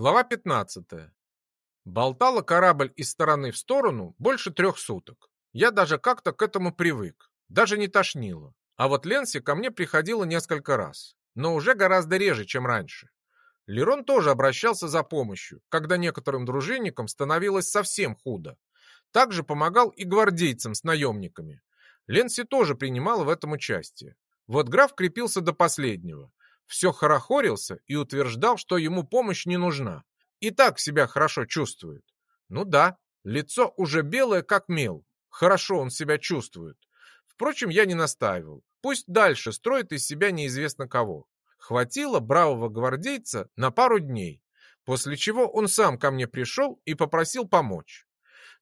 Глава 15. Болтала корабль из стороны в сторону больше трех суток. Я даже как-то к этому привык, даже не тошнило. А вот Ленси ко мне приходила несколько раз, но уже гораздо реже, чем раньше. Лерон тоже обращался за помощью, когда некоторым дружинникам становилось совсем худо. Также помогал и гвардейцам с наемниками. Ленси тоже принимала в этом участие. Вот граф крепился до последнего все хорохорился и утверждал, что ему помощь не нужна. И так себя хорошо чувствует. Ну да, лицо уже белое, как мел. Хорошо он себя чувствует. Впрочем, я не настаивал. Пусть дальше строит из себя неизвестно кого. Хватило бравого гвардейца на пару дней, после чего он сам ко мне пришел и попросил помочь.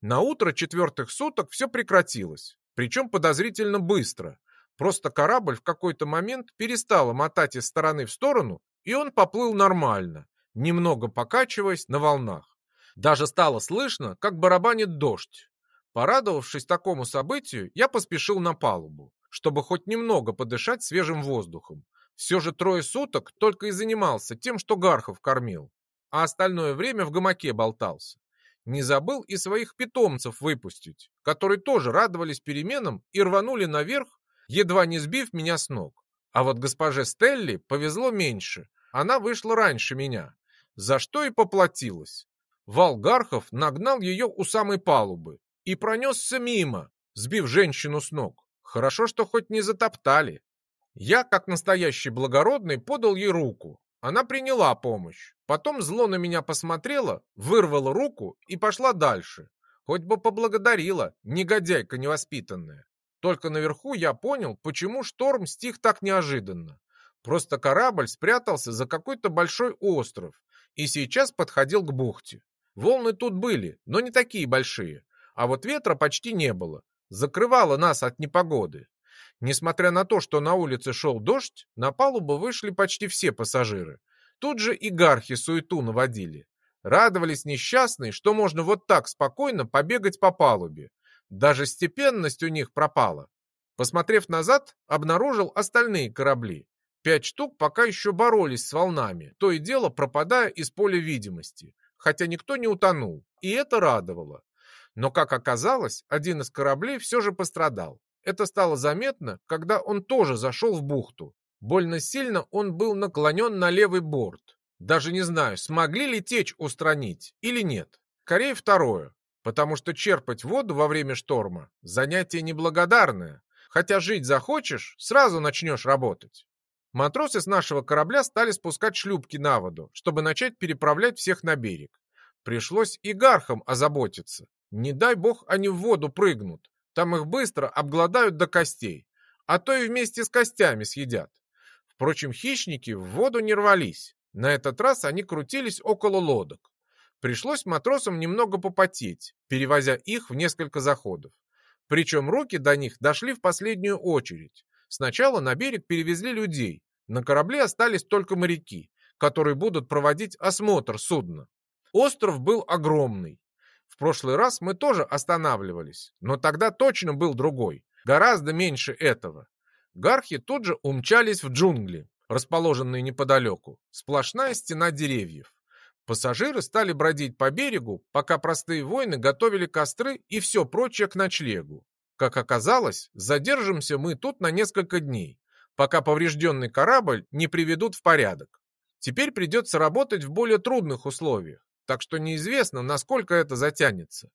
На утро четвертых суток все прекратилось, причем подозрительно быстро. Просто корабль в какой-то момент перестал мотать из стороны в сторону, и он поплыл нормально, немного покачиваясь на волнах. Даже стало слышно, как барабанит дождь. Порадовавшись такому событию, я поспешил на палубу, чтобы хоть немного подышать свежим воздухом. Все же трое суток только и занимался тем, что Гархов кормил, а остальное время в гамаке болтался. Не забыл и своих питомцев выпустить, которые тоже радовались переменам и рванули наверх едва не сбив меня с ног. А вот госпоже Стелли повезло меньше. Она вышла раньше меня, за что и поплатилась. Валгархов нагнал ее у самой палубы и пронесся мимо, сбив женщину с ног. Хорошо, что хоть не затоптали. Я, как настоящий благородный, подал ей руку. Она приняла помощь. Потом зло на меня посмотрела, вырвала руку и пошла дальше. Хоть бы поблагодарила, негодяйка невоспитанная. Только наверху я понял, почему шторм стих так неожиданно. Просто корабль спрятался за какой-то большой остров и сейчас подходил к бухте. Волны тут были, но не такие большие, а вот ветра почти не было. Закрывало нас от непогоды. Несмотря на то, что на улице шел дождь, на палубу вышли почти все пассажиры. Тут же и гархи суету наводили. Радовались несчастные, что можно вот так спокойно побегать по палубе. Даже степенность у них пропала. Посмотрев назад, обнаружил остальные корабли. Пять штук пока еще боролись с волнами, то и дело пропадая из поля видимости, хотя никто не утонул, и это радовало. Но, как оказалось, один из кораблей все же пострадал. Это стало заметно, когда он тоже зашел в бухту. Больно сильно он был наклонен на левый борт. Даже не знаю, смогли ли течь устранить или нет. Скорее второе потому что черпать воду во время шторма – занятие неблагодарное. Хотя жить захочешь, сразу начнешь работать. Матросы с нашего корабля стали спускать шлюпки на воду, чтобы начать переправлять всех на берег. Пришлось и гархам озаботиться. Не дай бог они в воду прыгнут. Там их быстро обгладают до костей, а то и вместе с костями съедят. Впрочем, хищники в воду не рвались. На этот раз они крутились около лодок. Пришлось матросам немного попотеть, перевозя их в несколько заходов. Причем руки до них дошли в последнюю очередь. Сначала на берег перевезли людей, на корабле остались только моряки, которые будут проводить осмотр судна. Остров был огромный. В прошлый раз мы тоже останавливались, но тогда точно был другой, гораздо меньше этого. Гархи тут же умчались в джунгли, расположенные неподалеку. Сплошная стена деревьев. Пассажиры стали бродить по берегу, пока простые воины готовили костры и все прочее к ночлегу. Как оказалось, задержимся мы тут на несколько дней, пока поврежденный корабль не приведут в порядок. Теперь придется работать в более трудных условиях, так что неизвестно, насколько это затянется.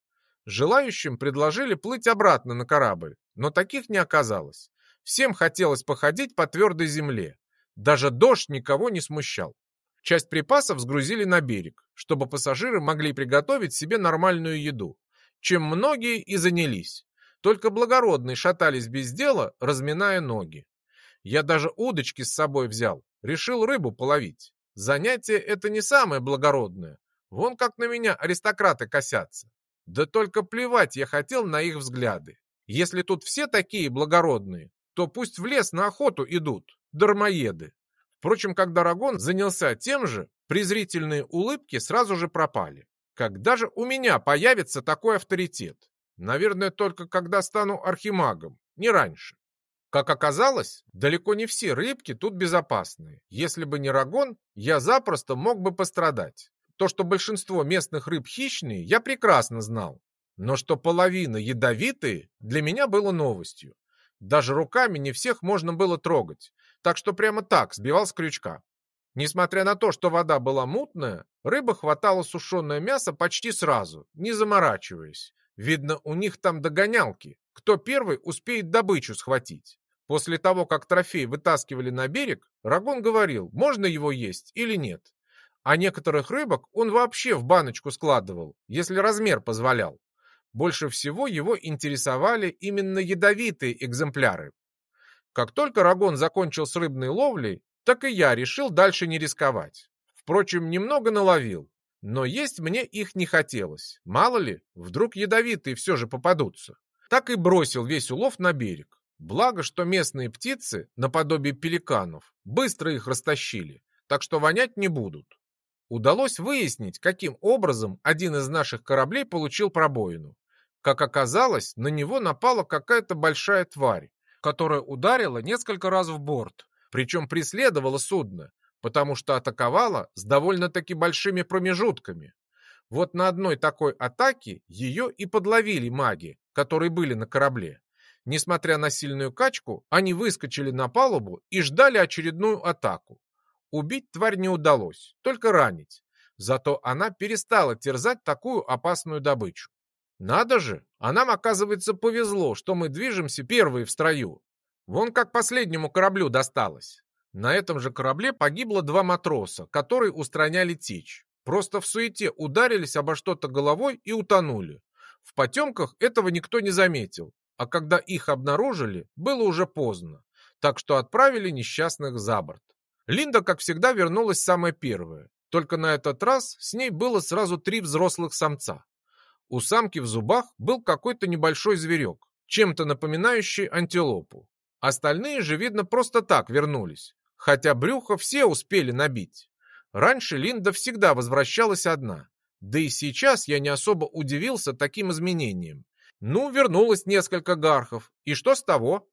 Желающим предложили плыть обратно на корабль, но таких не оказалось. Всем хотелось походить по твердой земле. Даже дождь никого не смущал. Часть припасов сгрузили на берег, чтобы пассажиры могли приготовить себе нормальную еду, чем многие и занялись. Только благородные шатались без дела, разминая ноги. Я даже удочки с собой взял, решил рыбу половить. Занятие это не самое благородное. Вон как на меня аристократы косятся. Да только плевать я хотел на их взгляды. Если тут все такие благородные, то пусть в лес на охоту идут, дармоеды. Впрочем, когда Рагон занялся тем же, презрительные улыбки сразу же пропали. Когда же у меня появится такой авторитет? Наверное, только когда стану архимагом, не раньше. Как оказалось, далеко не все рыбки тут безопасные. Если бы не Рагон, я запросто мог бы пострадать. То, что большинство местных рыб хищные, я прекрасно знал. Но что половина ядовитые, для меня было новостью. Даже руками не всех можно было трогать, так что прямо так сбивал с крючка. Несмотря на то, что вода была мутная, рыба хватала сушеное мясо почти сразу, не заморачиваясь. Видно, у них там догонялки, кто первый успеет добычу схватить. После того, как трофей вытаскивали на берег, Рагон говорил, можно его есть или нет. А некоторых рыбок он вообще в баночку складывал, если размер позволял. Больше всего его интересовали именно ядовитые экземпляры. Как только Рагон закончил с рыбной ловлей, так и я решил дальше не рисковать. Впрочем, немного наловил, но есть мне их не хотелось. Мало ли, вдруг ядовитые все же попадутся. Так и бросил весь улов на берег. Благо, что местные птицы, наподобие пеликанов, быстро их растащили, так что вонять не будут. Удалось выяснить, каким образом один из наших кораблей получил пробоину. Как оказалось, на него напала какая-то большая тварь, которая ударила несколько раз в борт, причем преследовала судно, потому что атаковала с довольно-таки большими промежутками. Вот на одной такой атаке ее и подловили маги, которые были на корабле. Несмотря на сильную качку, они выскочили на палубу и ждали очередную атаку. Убить тварь не удалось, только ранить. Зато она перестала терзать такую опасную добычу. Надо же, а нам, оказывается, повезло, что мы движемся первые в строю. Вон как последнему кораблю досталось. На этом же корабле погибло два матроса, которые устраняли течь. Просто в суете ударились обо что-то головой и утонули. В потемках этого никто не заметил, а когда их обнаружили, было уже поздно, так что отправили несчастных за борт. Линда, как всегда, вернулась самая первая, только на этот раз с ней было сразу три взрослых самца. У самки в зубах был какой-то небольшой зверек, чем-то напоминающий антилопу. Остальные же, видно, просто так вернулись, хотя брюхо все успели набить. Раньше Линда всегда возвращалась одна, да и сейчас я не особо удивился таким изменениям. Ну, вернулось несколько гархов, и что с того?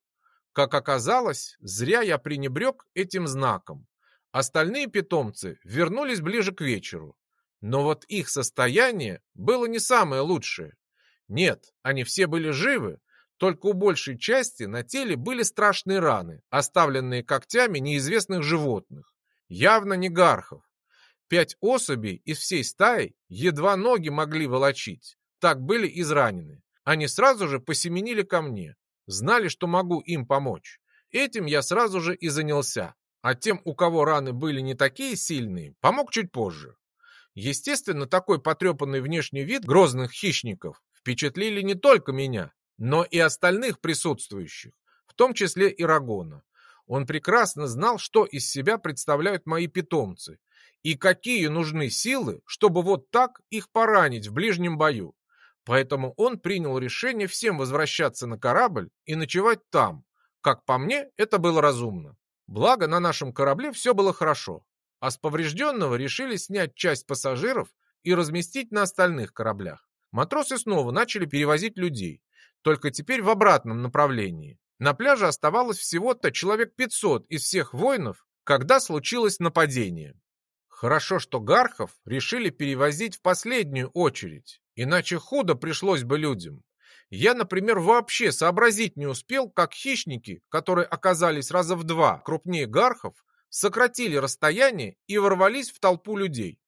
Как оказалось, зря я пренебрег этим знаком. Остальные питомцы вернулись ближе к вечеру. Но вот их состояние было не самое лучшее. Нет, они все были живы, только у большей части на теле были страшные раны, оставленные когтями неизвестных животных. Явно не гархов. Пять особей из всей стаи едва ноги могли волочить. Так были изранены. Они сразу же посеменили ко мне. Знали, что могу им помочь. Этим я сразу же и занялся. А тем, у кого раны были не такие сильные, помог чуть позже. Естественно, такой потрепанный внешний вид грозных хищников впечатлили не только меня, но и остальных присутствующих, в том числе и Рагона. Он прекрасно знал, что из себя представляют мои питомцы и какие нужны силы, чтобы вот так их поранить в ближнем бою. Поэтому он принял решение всем возвращаться на корабль и ночевать там. Как по мне, это было разумно. Благо, на нашем корабле все было хорошо, а с поврежденного решили снять часть пассажиров и разместить на остальных кораблях. Матросы снова начали перевозить людей, только теперь в обратном направлении. На пляже оставалось всего-то человек 500 из всех воинов, когда случилось нападение. Хорошо, что Гархов решили перевозить в последнюю очередь, иначе худо пришлось бы людям. Я, например, вообще сообразить не успел, как хищники, которые оказались раза в два крупнее Гархов, сократили расстояние и ворвались в толпу людей.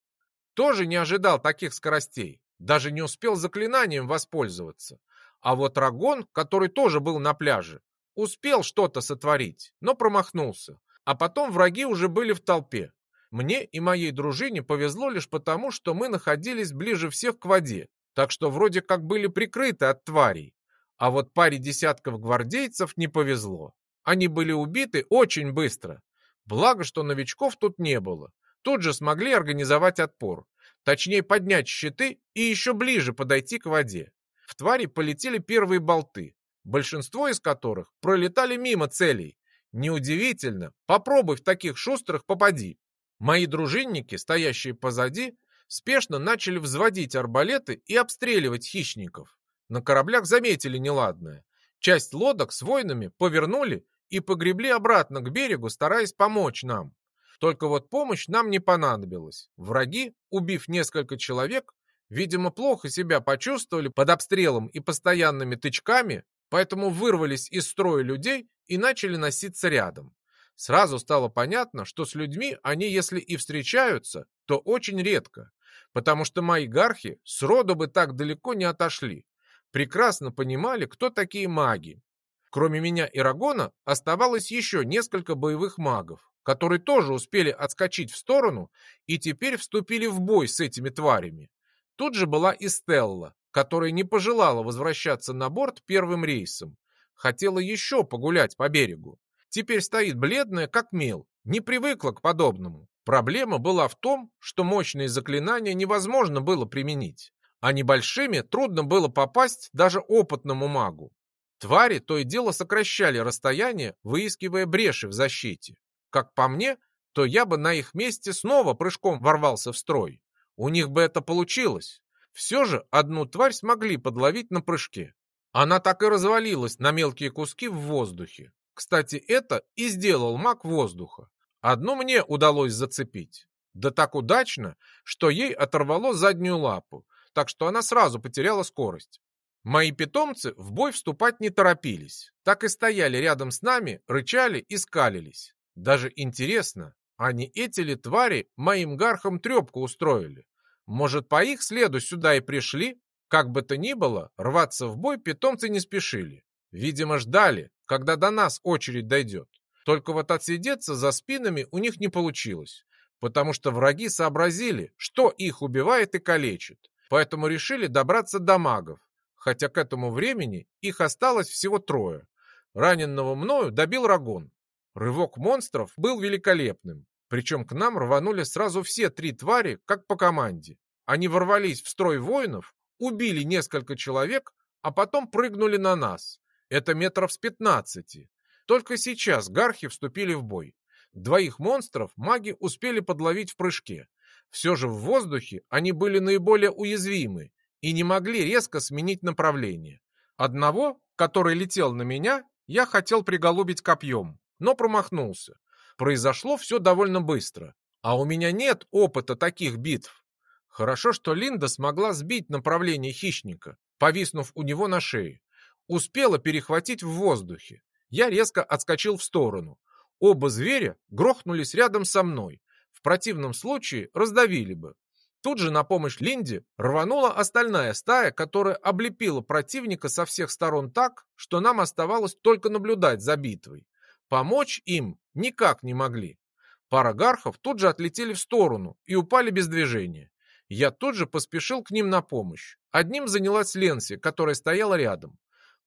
Тоже не ожидал таких скоростей, даже не успел заклинанием воспользоваться. А вот Рагон, который тоже был на пляже, успел что-то сотворить, но промахнулся. А потом враги уже были в толпе. Мне и моей дружине повезло лишь потому, что мы находились ближе всех к воде, так что вроде как были прикрыты от тварей. А вот паре десятков гвардейцев не повезло. Они были убиты очень быстро. Благо, что новичков тут не было. Тут же смогли организовать отпор. Точнее, поднять щиты и еще ближе подойти к воде в твари полетели первые болты, большинство из которых пролетали мимо целей. Неудивительно, попробуй в таких шустрых попади. Мои дружинники, стоящие позади, спешно начали взводить арбалеты и обстреливать хищников. На кораблях заметили неладное. Часть лодок с воинами повернули и погребли обратно к берегу, стараясь помочь нам. Только вот помощь нам не понадобилась. Враги, убив несколько человек, видимо, плохо себя почувствовали под обстрелом и постоянными тычками, поэтому вырвались из строя людей и начали носиться рядом. Сразу стало понятно, что с людьми они, если и встречаются, то очень редко, потому что мои гархи сроду бы так далеко не отошли. Прекрасно понимали, кто такие маги. Кроме меня и Рагона оставалось еще несколько боевых магов, которые тоже успели отскочить в сторону и теперь вступили в бой с этими тварями. Тут же была и Стелла, которая не пожелала возвращаться на борт первым рейсом. Хотела еще погулять по берегу. Теперь стоит бледная, как мел, не привыкла к подобному. Проблема была в том, что мощные заклинания невозможно было применить, а небольшими трудно было попасть даже опытному магу. Твари то и дело сокращали расстояние, выискивая бреши в защите. Как по мне, то я бы на их месте снова прыжком ворвался в строй. У них бы это получилось. Все же одну тварь смогли подловить на прыжке. Она так и развалилась на мелкие куски в воздухе. Кстати, это и сделал маг воздуха. Одну мне удалось зацепить. Да так удачно, что ей оторвало заднюю лапу, так что она сразу потеряла скорость. Мои питомцы в бой вступать не торопились, так и стояли рядом с нами, рычали и скалились. Даже интересно, а не эти ли твари моим гархам трепку устроили? Может, по их следу сюда и пришли? Как бы то ни было, рваться в бой питомцы не спешили. Видимо, ждали, когда до нас очередь дойдет. Только вот отсидеться за спинами у них не получилось, потому что враги сообразили, что их убивает и калечит, поэтому решили добраться до магов, хотя к этому времени их осталось всего трое. Раненного мною добил Рагон, Рывок монстров был великолепным, причем к нам рванули сразу все три твари, как по команде. Они ворвались в строй воинов, убили несколько человек, а потом прыгнули на нас. Это метров с пятнадцати. Только сейчас гархи вступили в бой. Двоих монстров маги успели подловить в прыжке. Все же в воздухе они были наиболее уязвимы и не могли резко сменить направление. Одного, который летел на меня, я хотел приголубить копьем, но промахнулся. Произошло все довольно быстро, а у меня нет опыта таких битв. Хорошо, что Линда смогла сбить направление хищника, повиснув у него на шее. Успела перехватить в воздухе. Я резко отскочил в сторону. Оба зверя грохнулись рядом со мной. В противном случае раздавили бы. Тут же на помощь Линде рванула остальная стая, которая облепила противника со всех сторон так, что нам оставалось только наблюдать за битвой. Помочь им никак не могли. Пара гархов тут же отлетели в сторону и упали без движения. Я тут же поспешил к ним на помощь. Одним занялась Ленси, которая стояла рядом.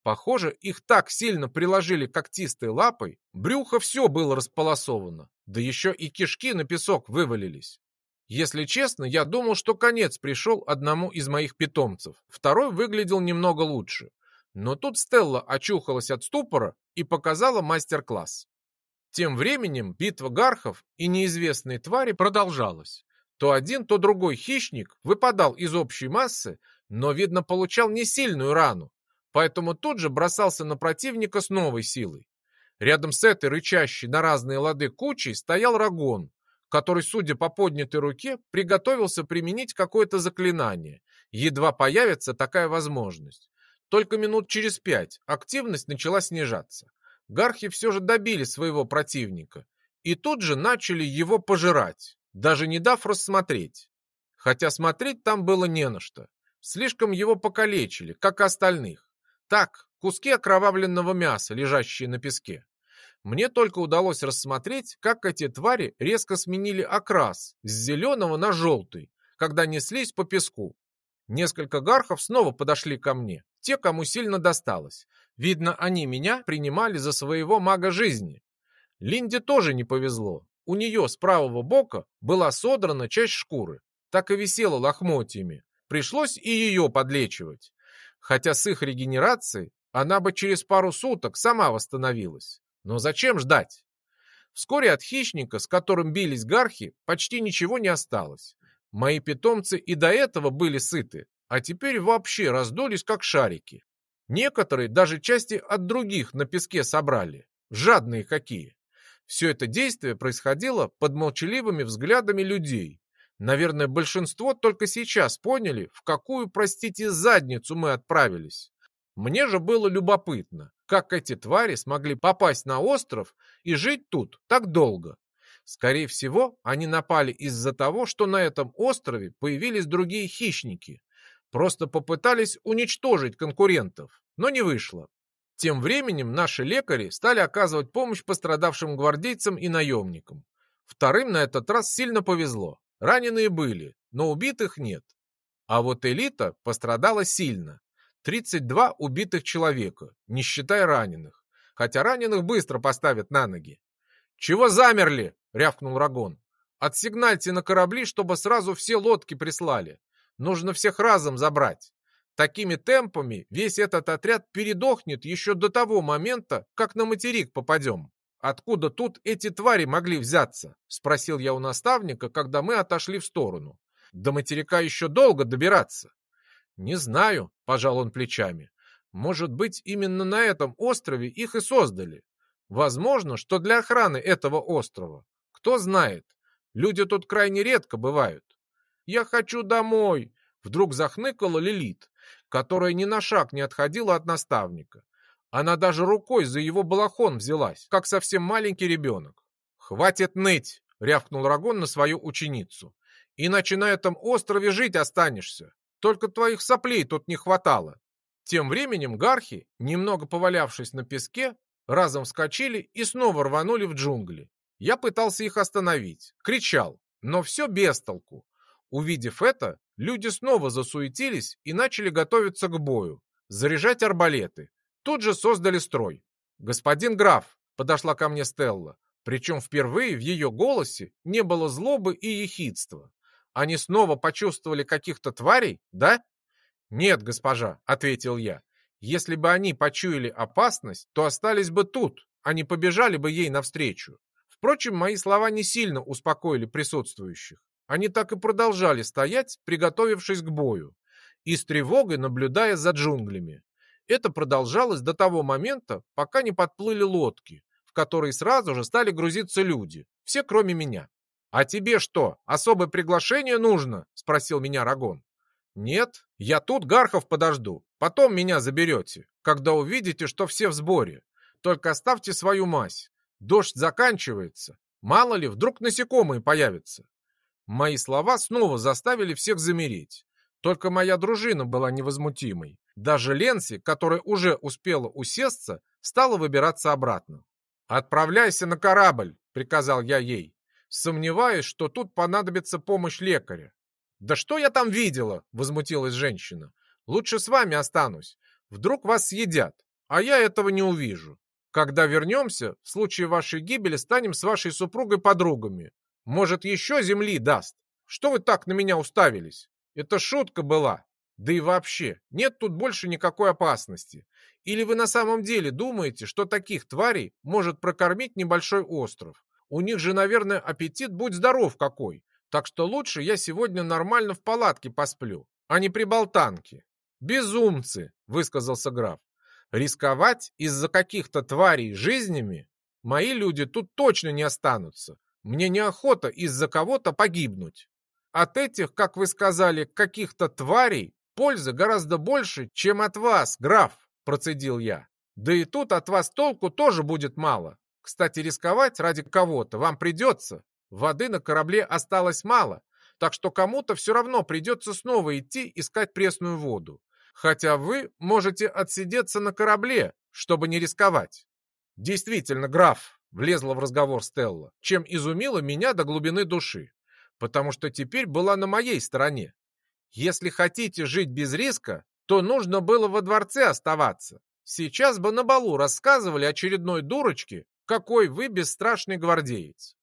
Похоже, их так сильно приложили когтистой лапой, брюхо все было располосовано, да еще и кишки на песок вывалились. Если честно, я думал, что конец пришел одному из моих питомцев. Второй выглядел немного лучше. Но тут Стелла очухалась от ступора и показала мастер-класс. Тем временем битва гархов и неизвестной твари продолжалась. То один, то другой хищник выпадал из общей массы, но, видно, получал не сильную рану, поэтому тут же бросался на противника с новой силой. Рядом с этой рычащей на разные лады кучей стоял Рагон, который, судя по поднятой руке, приготовился применить какое-то заклинание. Едва появится такая возможность. Только минут через пять активность начала снижаться. Гархи все же добили своего противника и тут же начали его пожирать, даже не дав рассмотреть. Хотя смотреть там было не на что. Слишком его покалечили, как и остальных. Так, куски окровавленного мяса, лежащие на песке. Мне только удалось рассмотреть, как эти твари резко сменили окрас с зеленого на желтый, когда неслись по песку. Несколько гархов снова подошли ко мне, те, кому сильно досталось. Видно, они меня принимали за своего мага жизни. Линде тоже не повезло. У нее с правого бока была содрана часть шкуры. Так и висела лохмотьями. Пришлось и ее подлечивать. Хотя с их регенерацией она бы через пару суток сама восстановилась. Но зачем ждать? Вскоре от хищника, с которым бились гархи, почти ничего не осталось. Мои питомцы и до этого были сыты, а теперь вообще раздулись как шарики. Некоторые даже части от других на песке собрали. Жадные какие. Все это действие происходило под молчаливыми взглядами людей. Наверное, большинство только сейчас поняли, в какую, простите, задницу мы отправились. Мне же было любопытно, как эти твари смогли попасть на остров и жить тут так долго. Скорее всего, они напали из-за того, что на этом острове появились другие хищники. Просто попытались уничтожить конкурентов, но не вышло. Тем временем наши лекари стали оказывать помощь пострадавшим гвардейцам и наемникам. Вторым на этот раз сильно повезло. Раненые были, но убитых нет. А вот элита пострадала сильно. 32 убитых человека, не считая раненых. Хотя раненых быстро поставят на ноги. «Чего замерли?» — рявкнул Рагон. «Отсигнальте на корабли, чтобы сразу все лодки прислали. Нужно всех разом забрать. Такими темпами весь этот отряд передохнет еще до того момента, как на материк попадем. Откуда тут эти твари могли взяться? Спросил я у наставника, когда мы отошли в сторону. До материка еще долго добираться. Не знаю, пожал он плечами. Может быть, именно на этом острове их и создали. Возможно, что для охраны этого острова. Кто знает. Люди тут крайне редко бывают. Я хочу домой, вдруг захныкала Лилит которая ни на шаг не отходила от наставника. Она даже рукой за его балахон взялась, как совсем маленький ребенок. «Хватит ныть!» — рявкнул Рагон на свою ученицу. «Иначе на этом острове жить останешься. Только твоих соплей тут не хватало». Тем временем гархи, немного повалявшись на песке, разом вскочили и снова рванули в джунгли. Я пытался их остановить, кричал, но все без толку. Увидев это, люди снова засуетились и начали готовиться к бою, заряжать арбалеты. Тут же создали строй. «Господин граф», — подошла ко мне Стелла, причем впервые в ее голосе не было злобы и ехидства. «Они снова почувствовали каких-то тварей, да?» «Нет, госпожа», — ответил я. «Если бы они почуяли опасность, то остались бы тут, а не побежали бы ей навстречу». Впрочем, мои слова не сильно успокоили присутствующих. Они так и продолжали стоять, приготовившись к бою, и с тревогой наблюдая за джунглями. Это продолжалось до того момента, пока не подплыли лодки, в которые сразу же стали грузиться люди, все кроме меня. «А тебе что, особое приглашение нужно?» – спросил меня Рагон. «Нет, я тут Гархов подожду, потом меня заберете, когда увидите, что все в сборе. Только оставьте свою мазь. Дождь заканчивается, мало ли, вдруг насекомые появятся. Мои слова снова заставили всех замереть. Только моя дружина была невозмутимой. Даже Ленси, которая уже успела усесться, стала выбираться обратно. «Отправляйся на корабль», — приказал я ей, сомневаясь, что тут понадобится помощь лекаря. «Да что я там видела?» — возмутилась женщина. «Лучше с вами останусь. Вдруг вас съедят, а я этого не увижу. Когда вернемся, в случае вашей гибели станем с вашей супругой подругами. Может, еще земли даст? Что вы так на меня уставились? Это шутка была. Да и вообще, нет тут больше никакой опасности. Или вы на самом деле думаете, что таких тварей может прокормить небольшой остров? У них же, наверное, аппетит будь здоров какой. Так что лучше я сегодня нормально в палатке посплю, а не при болтанке. Безумцы, высказался граф. Рисковать из-за каких-то тварей жизнями? Мои люди тут точно не останутся. Мне неохота из-за кого-то погибнуть. От этих, как вы сказали, каких-то тварей пользы гораздо больше, чем от вас, граф, процедил я. Да и тут от вас толку тоже будет мало. Кстати, рисковать ради кого-то вам придется. Воды на корабле осталось мало, так что кому-то все равно придется снова идти искать пресную воду. Хотя вы можете отсидеться на корабле, чтобы не рисковать. Действительно, граф, влезла в разговор Стелла, чем изумила меня до глубины души, потому что теперь была на моей стороне. Если хотите жить без риска, то нужно было во дворце оставаться. Сейчас бы на балу рассказывали очередной дурочке, какой вы бесстрашный гвардеец.